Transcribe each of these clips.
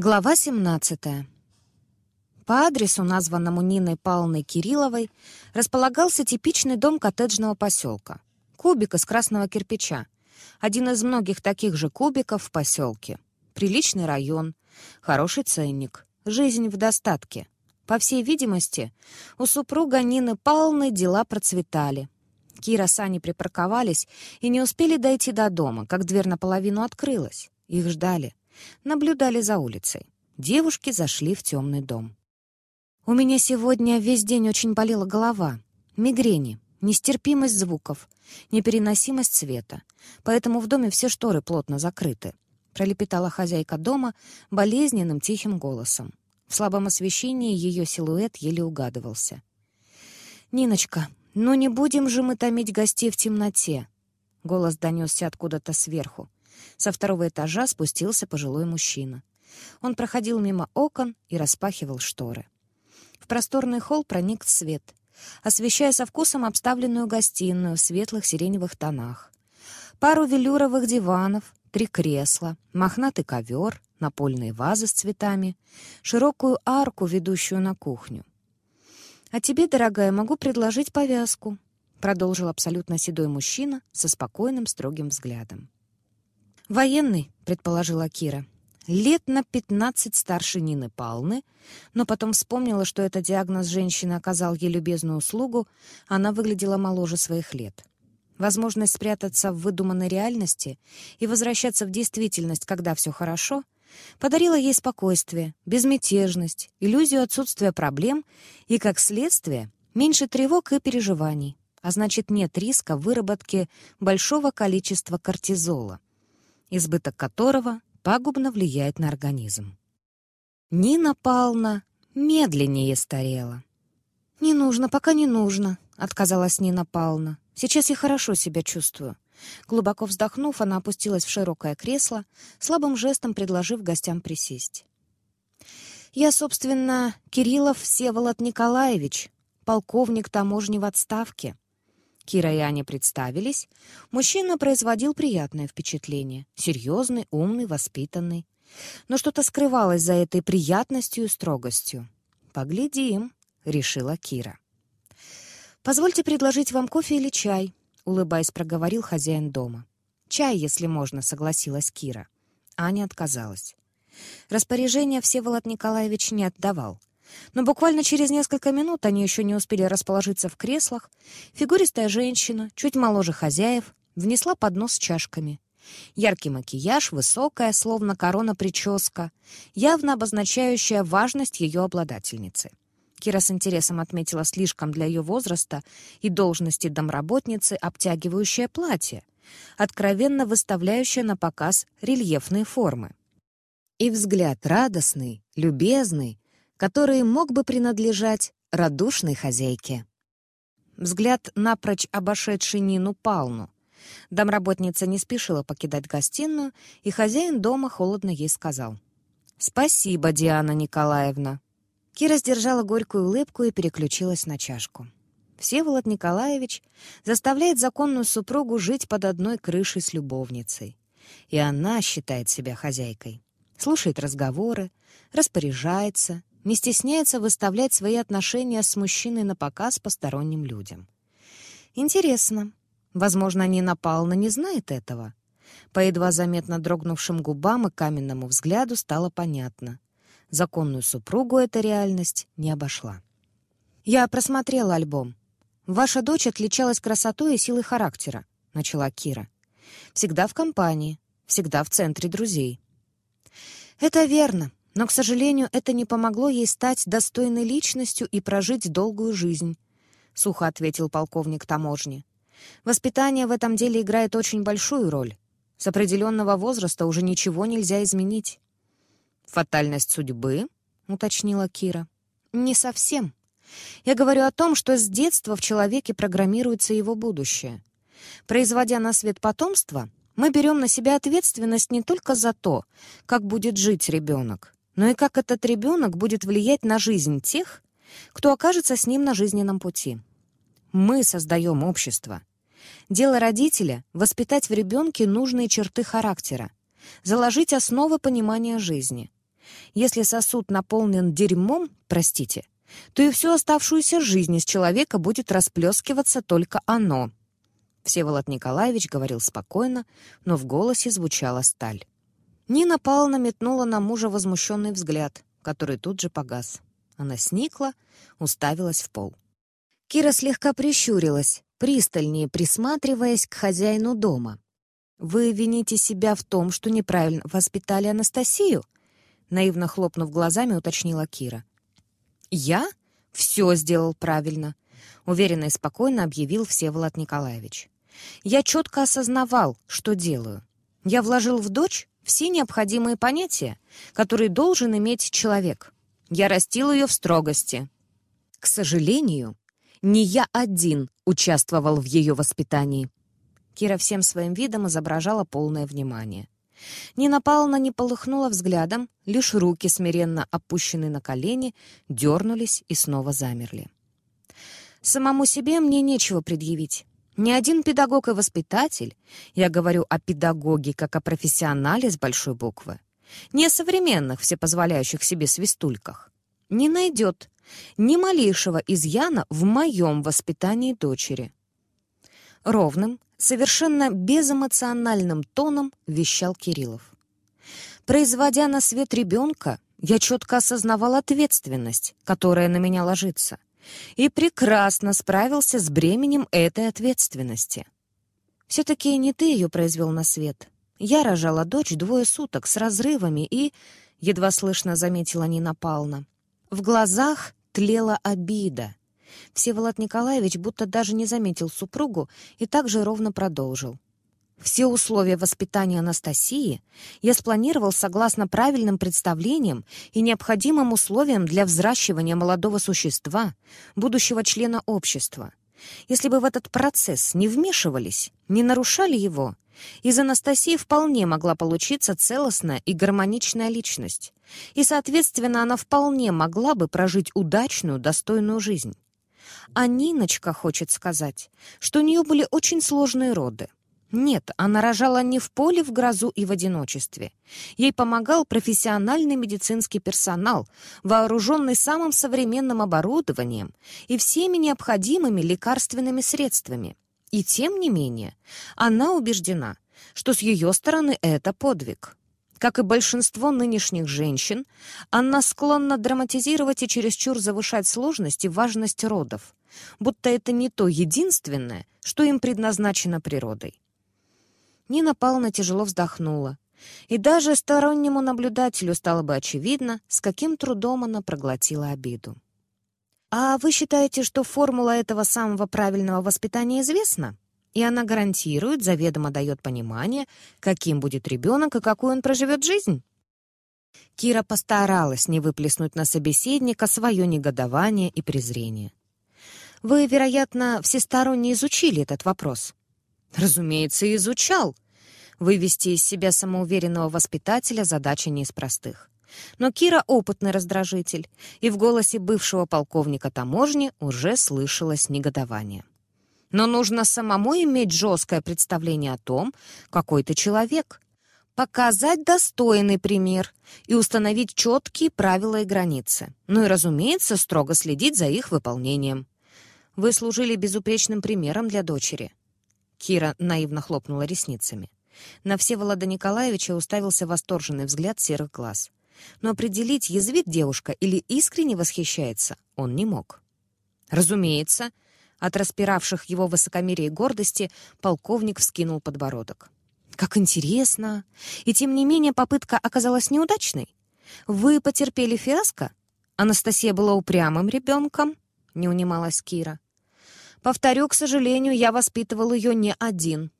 Глава 17. По адресу, названному Ниной Павловной Кирилловой, располагался типичный дом коттеджного поселка. Кубик из красного кирпича. Один из многих таких же кубиков в поселке. Приличный район, хороший ценник, жизнь в достатке. По всей видимости, у супруга Нины Павловны дела процветали. Кира с Аней припарковались и не успели дойти до дома, как дверь наполовину открылась. Их ждали наблюдали за улицей. Девушки зашли в темный дом. «У меня сегодня весь день очень болела голова. Мигрени, нестерпимость звуков, непереносимость света. Поэтому в доме все шторы плотно закрыты», — пролепетала хозяйка дома болезненным тихим голосом. В слабом освещении ее силуэт еле угадывался. «Ниночка, ну не будем же мы томить гостей в темноте!» Голос донесся откуда-то сверху. Со второго этажа спустился пожилой мужчина. Он проходил мимо окон и распахивал шторы. В просторный холл проник свет, освещая со вкусом обставленную гостиную в светлых сиреневых тонах. Пару велюровых диванов, три кресла, мохнатый ковер, напольные вазы с цветами, широкую арку, ведущую на кухню. «А тебе, дорогая, могу предложить повязку», — продолжил абсолютно седой мужчина со спокойным строгим взглядом. «Военный», — предположила Кира. Лет на пятнадцать старше Нины Палны, но потом вспомнила, что этот диагноз женщины оказал ей любезную услугу, она выглядела моложе своих лет. Возможность спрятаться в выдуманной реальности и возвращаться в действительность, когда все хорошо, подарила ей спокойствие, безмятежность, иллюзию отсутствия проблем и, как следствие, меньше тревог и переживаний, а значит, нет риска выработки большого количества кортизола — избыток которого пагубно влияет на организм. Нина Павловна медленнее старела. «Не нужно, пока не нужно», — отказалась Нина Павловна. «Сейчас я хорошо себя чувствую». Глубоко вздохнув, она опустилась в широкое кресло, слабым жестом предложив гостям присесть. «Я, собственно, Кириллов Всеволод Николаевич, полковник таможни в отставке», Кира и Аня представились. Мужчина производил приятное впечатление. Серьезный, умный, воспитанный. Но что-то скрывалось за этой приятностью и строгостью. «Поглядим», — решила Кира. «Позвольте предложить вам кофе или чай», — улыбаясь, проговорил хозяин дома. «Чай, если можно», — согласилась Кира. Аня отказалась. Распоряжение Всеволод Николаевич не отдавал. Но буквально через несколько минут они еще не успели расположиться в креслах. Фигуристая женщина, чуть моложе хозяев, внесла поднос с чашками. Яркий макияж, высокая, словно корона прическа, явно обозначающая важность ее обладательницы. Кира с интересом отметила слишком для ее возраста и должности домработницы обтягивающее платье, откровенно выставляющее на показ рельефные формы. И взгляд радостный, любезный, который мог бы принадлежать радушной хозяйке. Взгляд напрочь обошедший Нину Палну. Домработница не спешила покидать гостиную, и хозяин дома холодно ей сказал. «Спасибо, Диана Николаевна». Кира сдержала горькую улыбку и переключилась на чашку. Всеволод Николаевич заставляет законную супругу жить под одной крышей с любовницей. И она считает себя хозяйкой. Слушает разговоры, распоряжается, не стесняется выставлять свои отношения с мужчиной на показ посторонним людям. Интересно. Возможно, Нина Павловна не знает этого. По едва заметно дрогнувшим губам и каменному взгляду стало понятно. Законную супругу эта реальность не обошла. «Я просмотрела альбом. Ваша дочь отличалась красотой и силой характера», — начала Кира. «Всегда в компании, всегда в центре друзей». «Это верно», но, к сожалению, это не помогло ей стать достойной личностью и прожить долгую жизнь, — сухо ответил полковник таможни. Воспитание в этом деле играет очень большую роль. С определенного возраста уже ничего нельзя изменить. «Фатальность судьбы?» — уточнила Кира. «Не совсем. Я говорю о том, что с детства в человеке программируется его будущее. Производя на свет потомство, мы берем на себя ответственность не только за то, как будет жить ребенок, но и как этот ребенок будет влиять на жизнь тех, кто окажется с ним на жизненном пути. Мы создаем общество. Дело родителя — воспитать в ребенке нужные черты характера, заложить основы понимания жизни. Если сосуд наполнен дерьмом, простите, то и всю оставшуюся жизнь из человека будет расплескиваться только оно. Всеволод Николаевич говорил спокойно, но в голосе звучала сталь. Нина Павловна метнула на мужа возмущенный взгляд, который тут же погас. Она сникла, уставилась в пол. Кира слегка прищурилась, пристальнее присматриваясь к хозяину дома. «Вы вините себя в том, что неправильно воспитали Анастасию?» Наивно хлопнув глазами, уточнила Кира. «Я? Все сделал правильно», — уверенно и спокойно объявил Всеволод Николаевич. «Я четко осознавал, что делаю. Я вложил в дочь все необходимые понятия, которые должен иметь человек. Я растил ее в строгости. К сожалению, не я один участвовал в ее воспитании». Кира всем своим видом изображала полное внимание. Нина Павловна не полыхнула взглядом, лишь руки, смиренно опущенные на колени, дернулись и снова замерли. «Самому себе мне нечего предъявить. Ни один педагог и воспитатель, я говорю о педагоге как о профессионале с большой буквы, не о современных, всепозволяющих себе свистульках, не найдет ни малейшего изъяна в моем воспитании дочери». Ровным, совершенно безэмоциональным тоном вещал Кириллов. Производя на свет ребенка, я четко осознавал ответственность, которая на меня ложится, и прекрасно справился с бременем этой ответственности. Все-таки не ты ее произвел на свет. Я рожала дочь двое суток с разрывами и, едва слышно заметила Нина Павловна, в глазах тлела обида, Всеволод Николаевич будто даже не заметил супругу и также ровно продолжил. Все условия воспитания Анастасии я спланировал согласно правильным представлениям и необходимым условиям для взращивания молодого существа, будущего члена общества. Если бы в этот процесс не вмешивались, не нарушали его, из Анастасии вполне могла получиться целостная и гармоничная личность, и, соответственно, она вполне могла бы прожить удачную, достойную жизнь. А Ниночка хочет сказать, что у нее были очень сложные роды. Нет, она рожала не в поле, в грозу и в одиночестве. Ей помогал профессиональный медицинский персонал, вооруженный самым современным оборудованием и всеми необходимыми лекарственными средствами. И тем не менее, она убеждена, что с ее стороны это подвиг. Как и большинство нынешних женщин, она склонна драматизировать и чересчур завышать сложность и важность родов, будто это не то единственное, что им предназначено природой. Нина Павловна тяжело вздохнула, и даже стороннему наблюдателю стало бы очевидно, с каким трудом она проглотила обиду. «А вы считаете, что формула этого самого правильного воспитания известна?» и она гарантирует, заведомо дает понимание, каким будет ребенок и какую он проживет жизнь. Кира постаралась не выплеснуть на собеседника свое негодование и презрение. «Вы, вероятно, всесторонне изучили этот вопрос?» «Разумеется, изучал!» Вывести из себя самоуверенного воспитателя задача не из простых. Но Кира — опытный раздражитель, и в голосе бывшего полковника таможни уже слышалось негодование но нужно самому иметь жесткое представление о том, какой ты человек, показать достойный пример и установить четкие правила и границы. Ну и, разумеется, строго следить за их выполнением. Вы служили безупречным примером для дочери. Кира наивно хлопнула ресницами. На Всеволода Николаевича уставился восторженный взгляд серых глаз. Но определить, язвит девушка или искренне восхищается, он не мог. Разумеется, — от распиравших его высокомерие и гордости полковник вскинул подбородок. «Как интересно! И тем не менее попытка оказалась неудачной. Вы потерпели фиаско? Анастасия была упрямым ребенком?» — не унималась Кира. «Повторю, к сожалению, я воспитывал ее не один.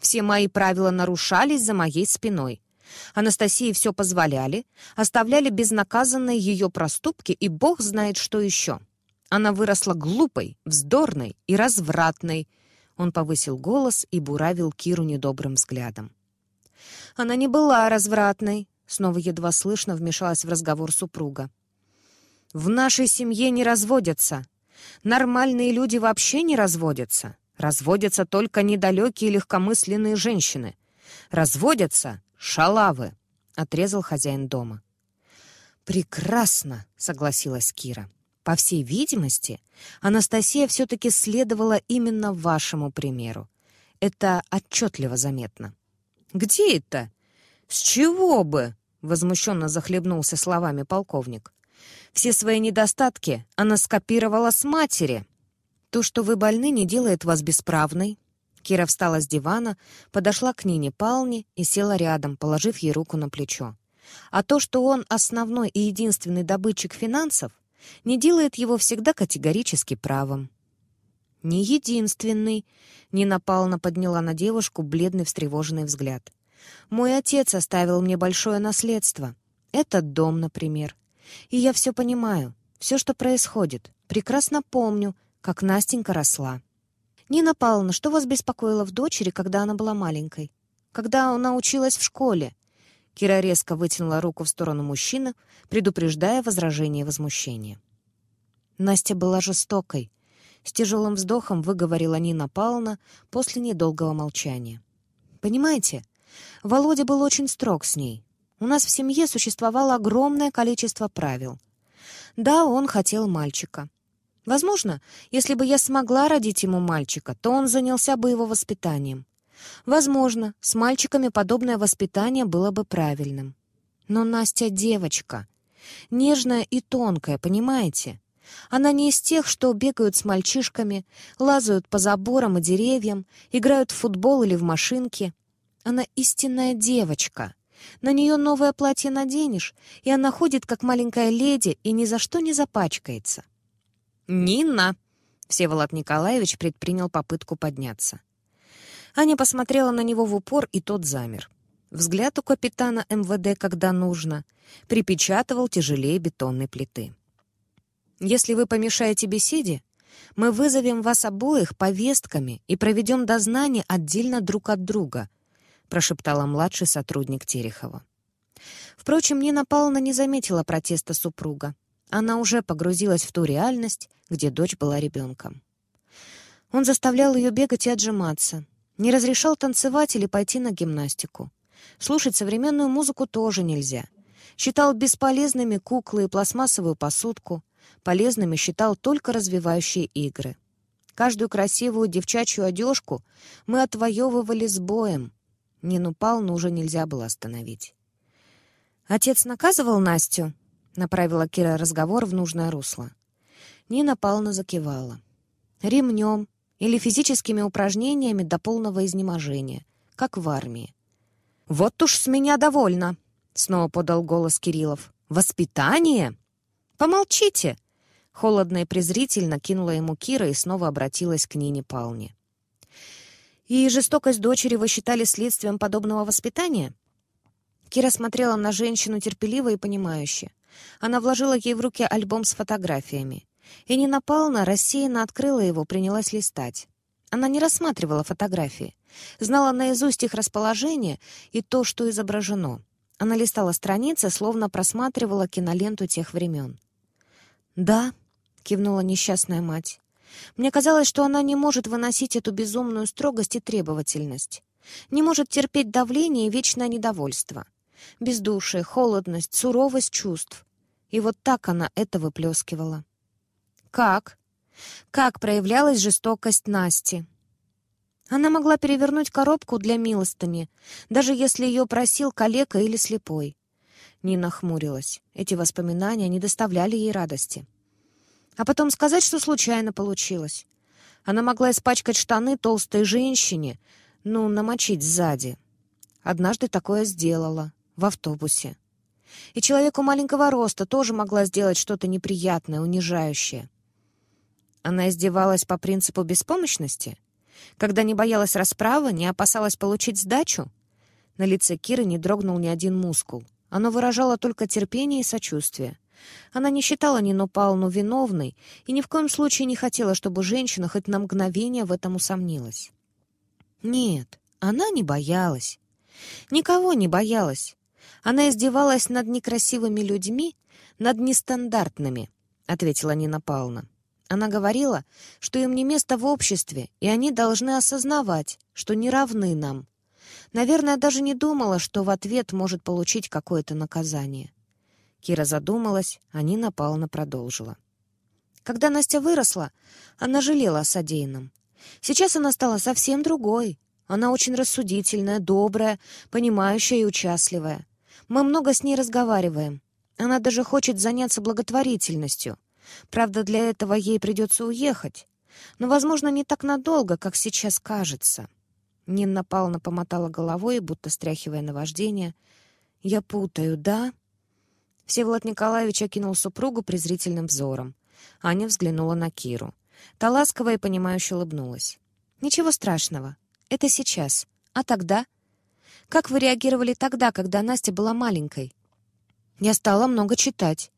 Все мои правила нарушались за моей спиной. Анастасии все позволяли, оставляли безнаказанные ее проступки и бог знает что еще. Она выросла глупой, вздорной и развратной. Он повысил голос и буравил Киру недобрым взглядом. Она не была развратной, снова едва слышно вмешалась в разговор супруга. В нашей семье не разводятся. Нормальные люди вообще не разводятся. Разводятся только недалекие легкомысленные женщины. Разводятся шалавы, отрезал хозяин дома. «Прекрасно!» — согласилась Кира. «По всей видимости, Анастасия все-таки следовала именно вашему примеру. Это отчетливо заметно». «Где это? С чего бы?» — возмущенно захлебнулся словами полковник. «Все свои недостатки она скопировала с матери. То, что вы больны, не делает вас бесправной». Кира встала с дивана, подошла к Нине Палне и села рядом, положив ей руку на плечо. А то, что он основной и единственный добытчик финансов, не делает его всегда категорически правым. «Не единственный», — Нина Павловна подняла на девушку бледный встревоженный взгляд. «Мой отец оставил мне большое наследство. Этот дом, например. И я все понимаю, все, что происходит. Прекрасно помню, как Настенька росла». «Нина Павловна, что вас беспокоило в дочери, когда она была маленькой? Когда она училась в школе?» Кира резко вытянула руку в сторону мужчины, предупреждая возражение и возмущение. Настя была жестокой. С тяжелым вздохом выговорила Нина Павловна после недолгого молчания. «Понимаете, Володя был очень строг с ней. У нас в семье существовало огромное количество правил. Да, он хотел мальчика. Возможно, если бы я смогла родить ему мальчика, то он занялся бы его воспитанием. Возможно, с мальчиками подобное воспитание было бы правильным. Но Настя девочка. Нежная и тонкая, понимаете? Она не из тех, что бегают с мальчишками, лазают по заборам и деревьям, играют в футбол или в машинки. Она истинная девочка. На нее новое платье наденешь, и она ходит, как маленькая леди, и ни за что не запачкается. «Нина!» — Всеволод Николаевич предпринял попытку подняться. Аня посмотрела на него в упор, и тот замер. Взгляд у капитана МВД, когда нужно, припечатывал тяжелее бетонной плиты. «Если вы помешаете беседе, мы вызовем вас обоих повестками и проведем дознание отдельно друг от друга», прошептала младший сотрудник Терехова. Впрочем, Нина Павловна не заметила протеста супруга. Она уже погрузилась в ту реальность, где дочь была ребенком. Он заставлял ее бегать и отжиматься, не разрешал танцевать или пойти на гимнастику. Слушать современную музыку тоже нельзя. Считал бесполезными куклы и пластмассовую посудку. Полезными считал только развивающие игры. Каждую красивую девчачью одежку мы отвоевывали с боем. Нину Палну уже нельзя было остановить. «Отец наказывал Настю?» — направила Кира разговор в нужное русло. Нина Павловна закивала. «Ремнем, или физическими упражнениями до полного изнеможения, как в армии. «Вот уж с меня довольно!» — снова подал голос Кириллов. «Воспитание?» «Помолчите!» Холодно и презрительно кинула ему Кира и снова обратилась к Нине Палне. «И жестокость дочери вы считали следствием подобного воспитания?» Кира смотрела на женщину терпеливо и понимающе. Она вложила ей в руки альбом с фотографиями. И Нина Павловна рассеянно открыла его, принялась листать. Она не рассматривала фотографии, знала наизусть их расположение и то, что изображено. Она листала страницы, словно просматривала киноленту тех времен. «Да», — кивнула несчастная мать. «Мне казалось, что она не может выносить эту безумную строгость и требовательность, не может терпеть давление и вечное недовольство, бездушие, холодность, суровость чувств. И вот так она это выплескивала. Как? Как проявлялась жестокость Насти? Она могла перевернуть коробку для милостыни, даже если ее просил калека или слепой. Нина хмурилась. Эти воспоминания не доставляли ей радости. А потом сказать, что случайно получилось. Она могла испачкать штаны толстой женщине, ну, намочить сзади. Однажды такое сделала, в автобусе. И человеку маленького роста тоже могла сделать что-то неприятное, унижающее. Она издевалась по принципу беспомощности? Когда не боялась расправы, не опасалась получить сдачу? На лице Киры не дрогнул ни один мускул. Оно выражало только терпение и сочувствие. Она не считала Нину Павловну виновной и ни в коем случае не хотела, чтобы женщина хоть на мгновение в этом усомнилась. Нет, она не боялась. Никого не боялась. Она издевалась над некрасивыми людьми, над нестандартными, — ответила Нина Павловна. Она говорила, что им не место в обществе, и они должны осознавать, что не равны нам. Наверное, даже не думала, что в ответ может получить какое-то наказание. Кира задумалась, а Нина Павловна продолжила. Когда Настя выросла, она жалела о содеянном. Сейчас она стала совсем другой. Она очень рассудительная, добрая, понимающая и участливая. Мы много с ней разговариваем. Она даже хочет заняться благотворительностью. Правда, для этого ей придется уехать. Но, возможно, не так надолго, как сейчас кажется. Нина Павловна помотала головой, будто стряхивая наваждение. «Я путаю, да?» Всеволод Николаевич окинул супругу презрительным взором. Аня взглянула на Киру. Та ласково и понимающе улыбнулась. «Ничего страшного. Это сейчас. А тогда?» «Как вы реагировали тогда, когда Настя была маленькой?» «Я стала много читать.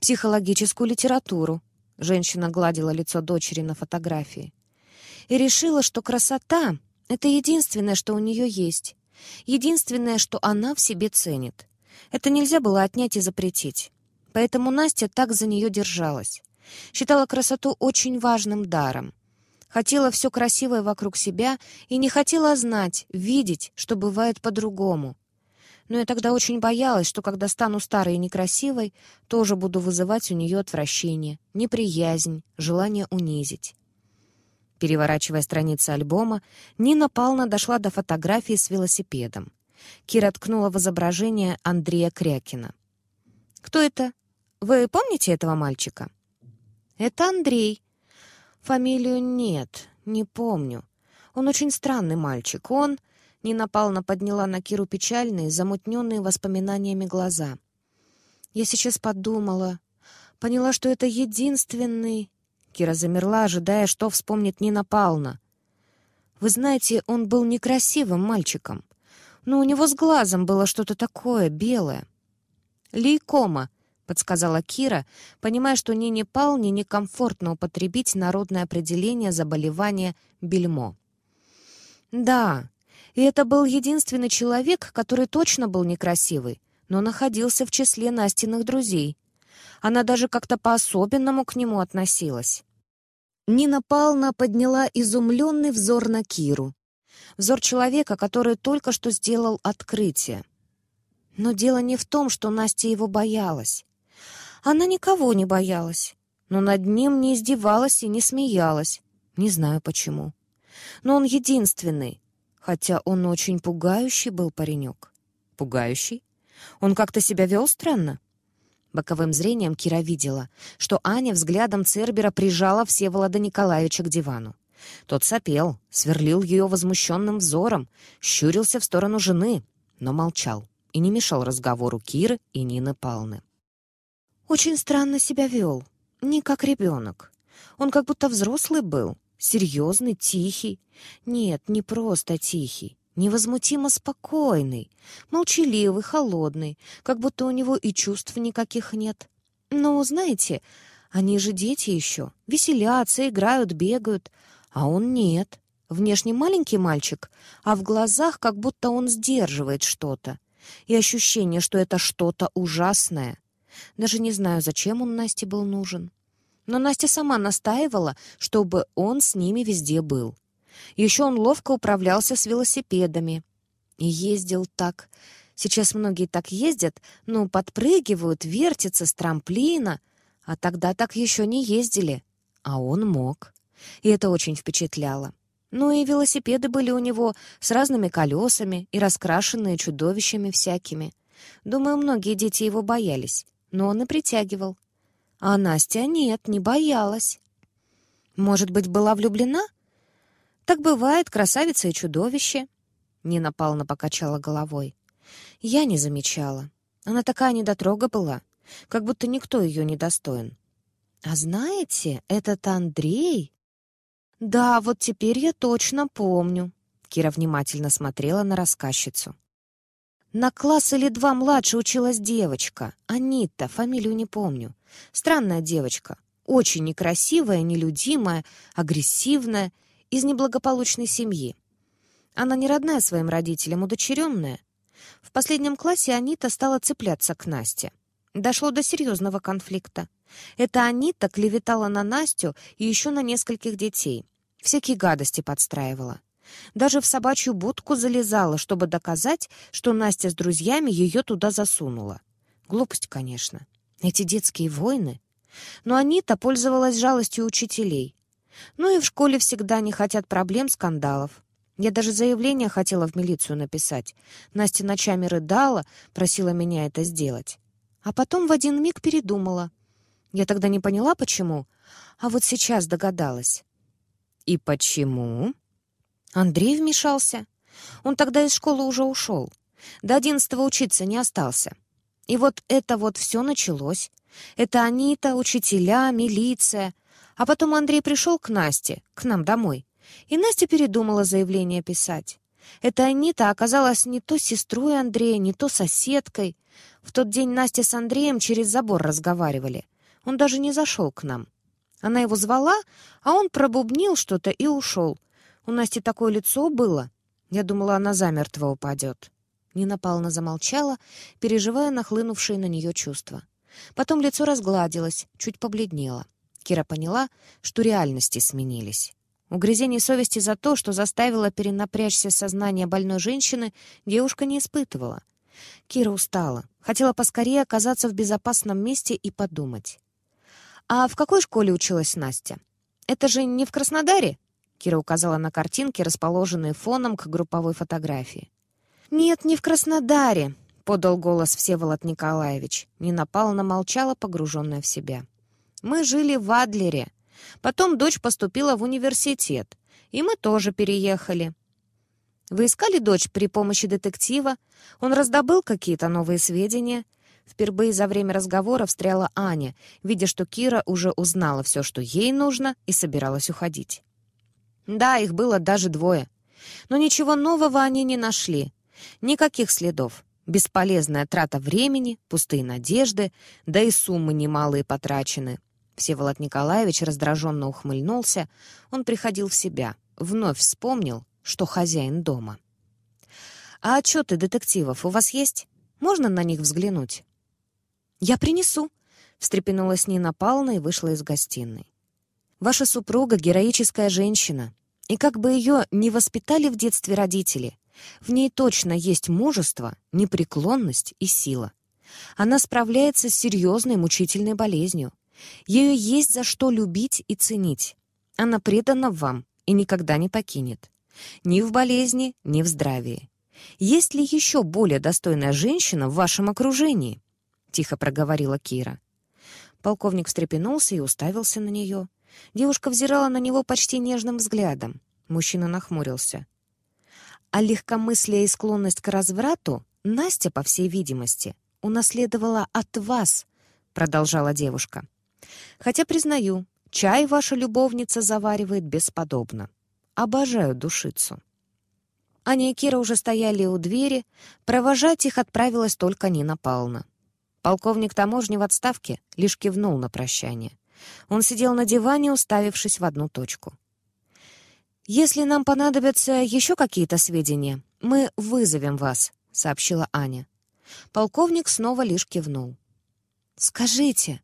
Психологическую литературу». Женщина гладила лицо дочери на фотографии. «И решила, что красота — это единственное, что у нее есть. Единственное, что она в себе ценит. Это нельзя было отнять и запретить. Поэтому Настя так за нее держалась. Считала красоту очень важным даром. Хотела все красивое вокруг себя и не хотела знать, видеть, что бывает по-другому. Но я тогда очень боялась, что когда стану старой и некрасивой, тоже буду вызывать у нее отвращение, неприязнь, желание унизить. Переворачивая страницы альбома, Нина Павловна дошла до фотографии с велосипедом. Кира ткнула в изображение Андрея Крякина. «Кто это? Вы помните этого мальчика?» «Это Андрей». «Фамилию нет, не помню. Он очень странный мальчик. Он...» Нина Павловна подняла на Киру печальные, замутненные воспоминаниями глаза. «Я сейчас подумала. Поняла, что это единственный...» Кира замерла, ожидая, что вспомнит Нина Павловна. «Вы знаете, он был некрасивым мальчиком, но у него с глазом было что-то такое белое». «Лейкома», подсказала Кира, понимая, что Нине Палне некомфортно употребить народное определение заболевания бельмо. Да, и это был единственный человек, который точно был некрасивый, но находился в числе Настиных друзей. Она даже как-то по-особенному к нему относилась. Нина Павловна подняла изумленный взор на Киру. Взор человека, который только что сделал открытие. Но дело не в том, что Настя его боялась. Она никого не боялась, но над ним не издевалась и не смеялась. Не знаю почему. Но он единственный, хотя он очень пугающий был паренек. Пугающий? Он как-то себя вел странно? Боковым зрением Кира видела, что Аня взглядом Цербера прижала Всеволода Николаевича к дивану. Тот сопел, сверлил ее возмущенным взором, щурился в сторону жены, но молчал и не мешал разговору Киры и Нины Палны. Очень странно себя вел, не как ребенок. Он как будто взрослый был, серьезный, тихий. Нет, не просто тихий, невозмутимо спокойный, молчаливый, холодный, как будто у него и чувств никаких нет. Но, знаете, они же дети еще, веселятся, играют, бегают, а он нет. Внешне маленький мальчик, а в глазах как будто он сдерживает что-то. И ощущение, что это что-то ужасное — даже не знаю, зачем он Насте был нужен. Но Настя сама настаивала, чтобы он с ними везде был. Еще он ловко управлялся с велосипедами. И ездил так. Сейчас многие так ездят, ну, подпрыгивают, вертятся с трамплина. А тогда так еще не ездили. А он мог. И это очень впечатляло. Ну и велосипеды были у него с разными колесами и раскрашенные чудовищами всякими. Думаю, многие дети его боялись но он и притягивал. А Настя нет, не боялась. Может быть, была влюблена? Так бывает, красавица и чудовище. Нина Павловна покачала головой. Я не замечала. Она такая недотрога была, как будто никто ее не достоин. А знаете, этот Андрей... Да, вот теперь я точно помню. Кира внимательно смотрела на рассказчицу. На класс или два младше училась девочка. Анита, фамилию не помню. Странная девочка. Очень некрасивая, нелюдимая, агрессивная, из неблагополучной семьи. Она не родная своим родителям, удочеренная. В последнем классе Анита стала цепляться к Насте. Дошло до серьезного конфликта. Эта Анита клеветала на Настю и еще на нескольких детей. Всякие гадости подстраивала. Даже в собачью будку залезала, чтобы доказать, что Настя с друзьями ее туда засунула. Глупость, конечно. Эти детские войны. Но Анита пользовалась жалостью учителей. Ну и в школе всегда не хотят проблем, скандалов. Я даже заявление хотела в милицию написать. Настя ночами рыдала, просила меня это сделать. А потом в один миг передумала. Я тогда не поняла, почему, а вот сейчас догадалась. «И почему?» Андрей вмешался. Он тогда из школы уже ушел. До одиннадцатого учиться не остался. И вот это вот все началось. Это они-то, учителя, милиция. А потом Андрей пришел к Насте, к нам домой. И Настя передумала заявление писать. Это Анита оказалась не то сестрой Андрея, не то соседкой. В тот день Настя с Андреем через забор разговаривали. Он даже не зашел к нам. Она его звала, а он пробубнил что-то и ушел. У Насти такое лицо было. Я думала, она замертво упадет. Нина Павловна замолчала, переживая нахлынувшие на нее чувства. Потом лицо разгладилось, чуть побледнело. Кира поняла, что реальности сменились. Угрызений совести за то, что заставила перенапрячься сознание больной женщины, девушка не испытывала. Кира устала, хотела поскорее оказаться в безопасном месте и подумать. «А в какой школе училась Настя? Это же не в Краснодаре?» Кира указала на картинки, расположенные фоном к групповой фотографии. «Нет, не в Краснодаре», — подал голос Всеволод Николаевич. Нина Павловна молчала, погруженная в себя. «Мы жили в Адлере. Потом дочь поступила в университет, и мы тоже переехали. Вы искали дочь при помощи детектива? Он раздобыл какие-то новые сведения?» Впервые за время разговора встряла Аня, видя, что Кира уже узнала все, что ей нужно, и собиралась уходить. Да, их было даже двое. Но ничего нового они не нашли. Никаких следов. Бесполезная трата времени, пустые надежды, да и суммы немалые потрачены. Всеволод Николаевич раздраженно ухмыльнулся. Он приходил в себя, вновь вспомнил, что хозяин дома. «А отчеты детективов у вас есть? Можно на них взглянуть?» «Я принесу», — встрепенулась Нина Павловна и вышла из гостиной. «Ваша супруга — героическая женщина, и как бы ее не воспитали в детстве родители, в ней точно есть мужество, непреклонность и сила. Она справляется с серьезной мучительной болезнью. Ее есть за что любить и ценить. Она предана вам и никогда не покинет. Ни в болезни, ни в здравии. Есть ли еще более достойная женщина в вашем окружении? — тихо проговорила Кира. Полковник встрепенулся и уставился на нее. Девушка взирала на него почти нежным взглядом. Мужчина нахмурился. А легкомыслие и склонность к разврату Настя, по всей видимости, унаследовала от вас, продолжала девушка. Хотя, признаю, чай ваша любовница заваривает бесподобно. Обожаю душицу. Аня и Кира уже стояли у двери, провожать их отправилась только Нина Павловна. Полковник таможни в отставке лишь кивнул на прощание. Он сидел на диване, уставившись в одну точку. «Если нам понадобятся еще какие-то сведения, мы вызовем вас», — сообщила Аня. Полковник снова лишь кивнул. «Скажите,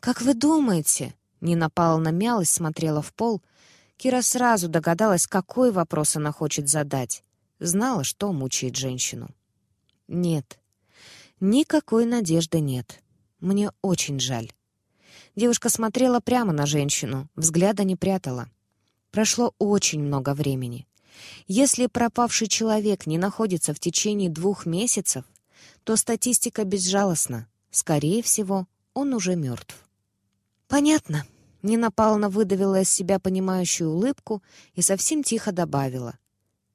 как вы думаете?» Нина Павловна мялась, смотрела в пол. Кира сразу догадалась, какой вопрос она хочет задать. Знала, что мучает женщину. «Нет, Никакой надежды нет. Мне очень жаль. Девушка смотрела прямо на женщину, взгляда не прятала. Прошло очень много времени. Если пропавший человек не находится в течение двух месяцев, то статистика безжалостна. Скорее всего, он уже мертв. «Понятно». Нина Павловна выдавила из себя понимающую улыбку и совсем тихо добавила.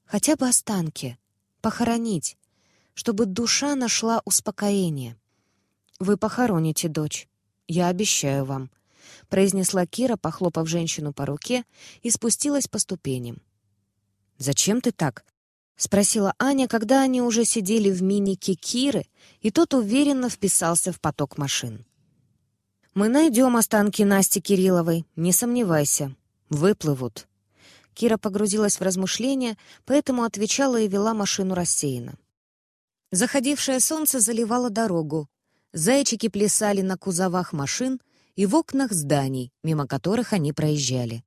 «Хотя бы останки. Похоронить чтобы душа нашла успокоение. «Вы похороните дочь. Я обещаю вам», — произнесла Кира, похлопав женщину по руке, и спустилась по ступеням. «Зачем ты так?» — спросила Аня, когда они уже сидели в минике Киры, и тот уверенно вписался в поток машин. «Мы найдем останки Насти Кирилловой, не сомневайся. Выплывут». Кира погрузилась в размышления, поэтому отвечала и вела машину рассеянно. Заходившее солнце заливало дорогу. Зайчики плясали на кузовах машин и в окнах зданий, мимо которых они проезжали.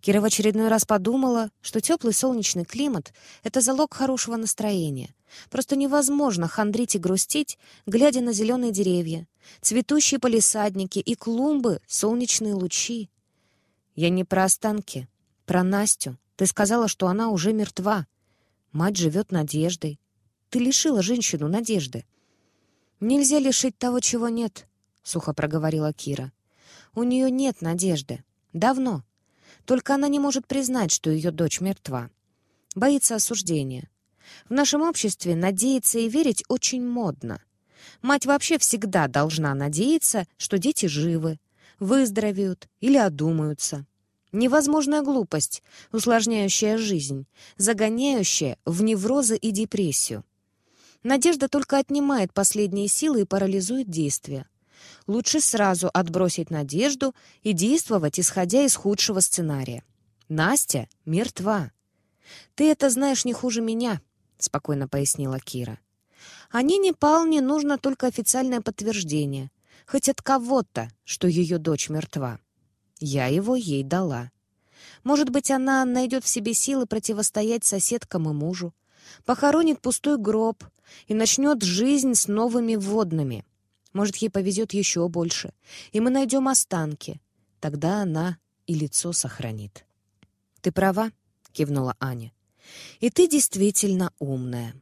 Кира в очередной раз подумала, что теплый солнечный климат — это залог хорошего настроения. Просто невозможно хандрить и грустить, глядя на зеленые деревья, цветущие полисадники и клумбы, солнечные лучи. Я не про останки, про Настю. Ты сказала, что она уже мертва. Мать живет надеждой. Ты лишила женщину надежды. Нельзя лишить того, чего нет, — сухо проговорила Кира. У нее нет надежды. Давно. Только она не может признать, что ее дочь мертва. Боится осуждения. В нашем обществе надеяться и верить очень модно. Мать вообще всегда должна надеяться, что дети живы, выздоровеют или одумаются. Невозможная глупость, усложняющая жизнь, загоняющая в неврозы и депрессию. Надежда только отнимает последние силы и парализует действия. Лучше сразу отбросить надежду и действовать, исходя из худшего сценария. Настя мертва. «Ты это знаешь не хуже меня», — спокойно пояснила Кира. «А Нине Палне нужно только официальное подтверждение, хоть от кого-то, что ее дочь мертва. Я его ей дала. Может быть, она найдет в себе силы противостоять соседкам и мужу, похоронит пустой гроб и начнет жизнь с новыми водными. Может, ей повезет еще больше, и мы найдем останки. Тогда она и лицо сохранит. «Ты права», — кивнула Аня. «И ты действительно умная».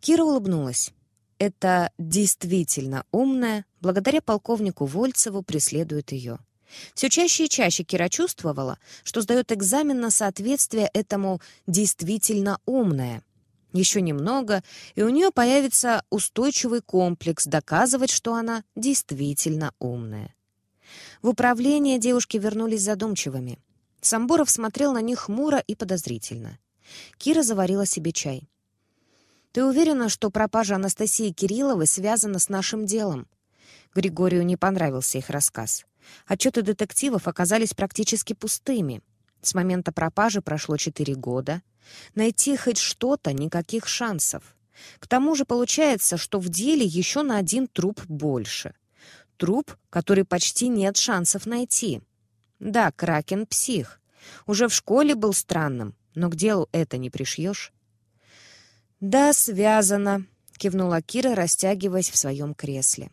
Кира улыбнулась. Это действительно умная, благодаря полковнику Вольцеву, преследует ее. Все чаще и чаще Кира чувствовала, что сдает экзамен на соответствие этому «действительно умное». Еще немного, и у нее появится устойчивый комплекс доказывать, что она действительно умная. В управление девушки вернулись задумчивыми. Самбуров смотрел на них хмуро и подозрительно. Кира заварила себе чай. «Ты уверена, что пропажа Анастасии Кирилловой связана с нашим делом?» Григорию не понравился их рассказ. Отчеты детективов оказались практически пустыми. С момента пропажи прошло четыре года. Найти хоть что-то — никаких шансов. К тому же получается, что в деле еще на один труп больше. Труп, который почти нет шансов найти. Да, Кракен — псих. Уже в школе был странным, но к делу это не пришьешь. «Да, связано», — кивнула Кира, растягиваясь в своем кресле.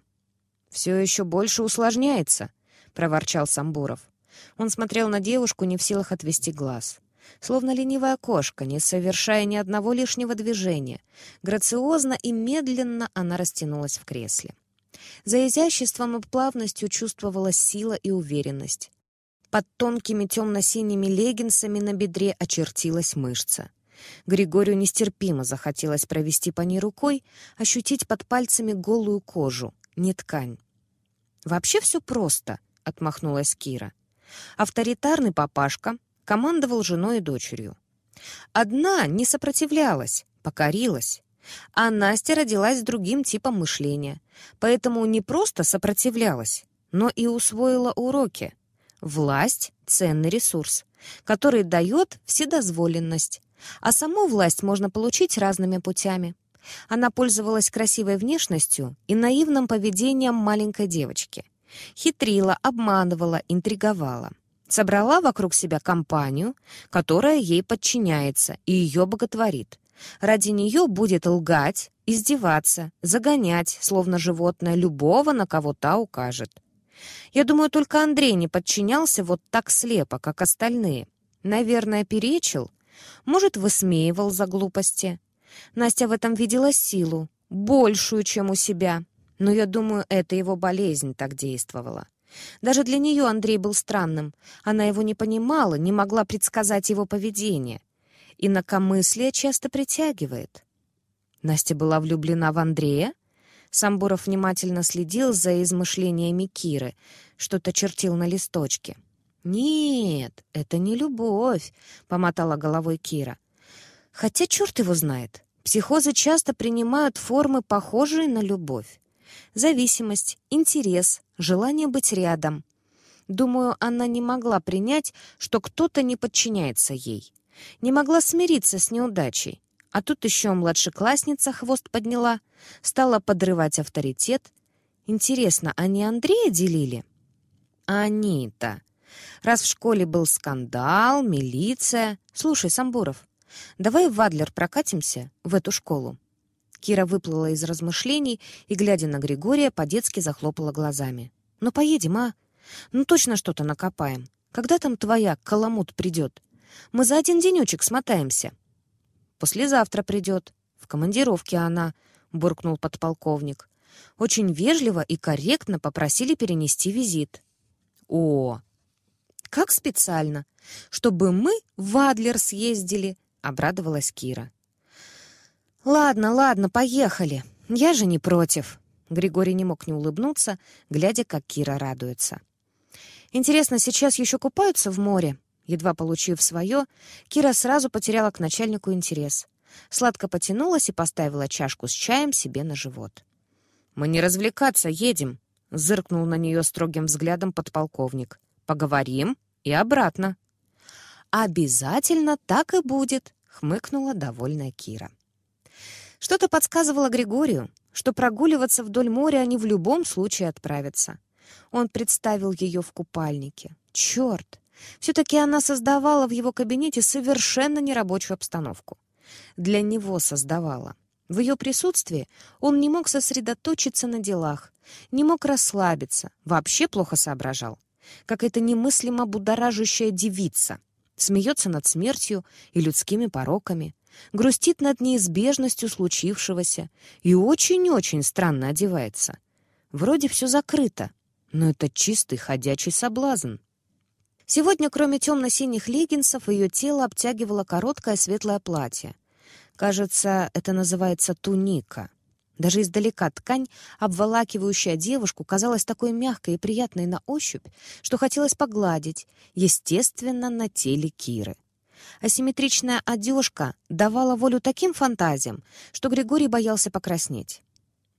«Все еще больше усложняется», — проворчал Самбуров. Он смотрел на девушку, не в силах отвести глаз. Словно ленивая кошка, не совершая ни одного лишнего движения. Грациозно и медленно она растянулась в кресле. За изяществом и плавностью чувствовалась сила и уверенность. Под тонкими темно-синими леггинсами на бедре очертилась мышца. Григорию нестерпимо захотелось провести по ней рукой, ощутить под пальцами голую кожу, не ткань. «Вообще все просто», — отмахнулась Кира. Авторитарный папашка командовал женой и дочерью. Одна не сопротивлялась, покорилась. А Настя родилась с другим типом мышления, поэтому не просто сопротивлялась, но и усвоила уроки. Власть — ценный ресурс, который дает вседозволенность, а саму власть можно получить разными путями. Она пользовалась красивой внешностью и наивным поведением маленькой девочки — Хитрила, обманывала, интриговала. Собрала вокруг себя компанию, которая ей подчиняется и ее боготворит. Ради нее будет лгать, издеваться, загонять, словно животное, любого, на кого та укажет. Я думаю, только Андрей не подчинялся вот так слепо, как остальные. Наверное, перечил, может, высмеивал за глупости. Настя в этом видела силу, большую, чем у себя. Но я думаю, это его болезнь так действовала. Даже для нее Андрей был странным. Она его не понимала, не могла предсказать его поведение. Инакомыслие часто притягивает. Настя была влюблена в Андрея? Самбуров внимательно следил за измышлениями Киры, что-то чертил на листочке. «Нет, это не любовь», — помотала головой Кира. «Хотя черт его знает. Психозы часто принимают формы, похожие на любовь. Зависимость, интерес, желание быть рядом. Думаю, она не могла принять, что кто-то не подчиняется ей. Не могла смириться с неудачей. А тут еще младшеклассница хвост подняла, стала подрывать авторитет. Интересно, они Андрея делили? А они-то... Раз в школе был скандал, милиция... Слушай, Самбуров, давай в Адлер прокатимся, в эту школу. Кира выплыла из размышлений и, глядя на Григория, по-детски захлопала глазами. «Ну, поедем, а? Ну, точно что-то накопаем. Когда там твоя каламут придет? Мы за один денечек смотаемся». «Послезавтра придет. В командировке она», — буркнул подполковник. Очень вежливо и корректно попросили перенести визит. «О, как специально! Чтобы мы в Адлер съездили!» — обрадовалась Кира. «Ладно, ладно, поехали. Я же не против». Григорий не мог не улыбнуться, глядя, как Кира радуется. «Интересно, сейчас еще купаются в море?» Едва получив свое, Кира сразу потеряла к начальнику интерес. Сладко потянулась и поставила чашку с чаем себе на живот. «Мы не развлекаться едем», — зыркнул на нее строгим взглядом подполковник. «Поговорим и обратно». «Обязательно так и будет», — хмыкнула довольная Кира. Что-то подсказывало Григорию, что прогуливаться вдоль моря они в любом случае отправятся. Он представил ее в купальнике. Черт! Все-таки она создавала в его кабинете совершенно нерабочую обстановку. Для него создавала. В ее присутствии он не мог сосредоточиться на делах, не мог расслабиться, вообще плохо соображал. Как эта немыслимо будоражащая девица. Смеется над смертью и людскими пороками, грустит над неизбежностью случившегося и очень-очень странно одевается. Вроде все закрыто, но это чистый ходячий соблазн. Сегодня, кроме темно-синих леггинсов, ее тело обтягивало короткое светлое платье. Кажется, это называется туника. Даже издалека ткань, обволакивающая девушку, казалась такой мягкой и приятной на ощупь, что хотелось погладить, естественно, на теле Киры. Асимметричная одежка давала волю таким фантазиям, что Григорий боялся покраснеть.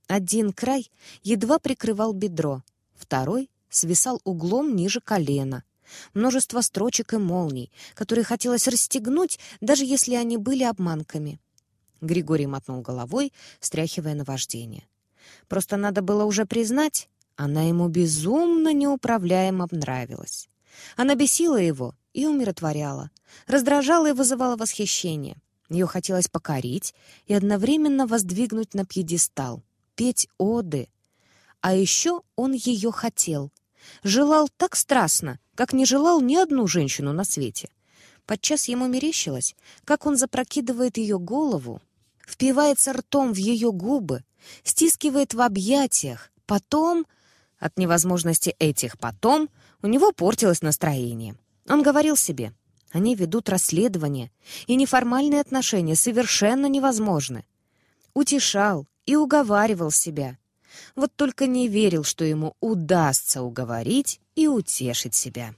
Один край едва прикрывал бедро, второй свисал углом ниже колена. Множество строчек и молний, которые хотелось расстегнуть, даже если они были обманками. Григорий мотнул головой, стряхивая наваждение. Просто надо было уже признать, она ему безумно неуправляемо нравилась. Она бесила его и умиротворяла, раздражала и вызывала восхищение. Ее хотелось покорить и одновременно воздвигнуть на пьедестал, петь оды. А еще он ее хотел. Желал так страстно, как не желал ни одну женщину на свете. Подчас ему мерещилось, как он запрокидывает ее голову, впивается ртом в ее губы, стискивает в объятиях, потом... От невозможности этих «потом» у него портилось настроение. Он говорил себе, они ведут расследование, и неформальные отношения совершенно невозможны. Утешал и уговаривал себя. Вот только не верил, что ему удастся уговорить и утешить себя.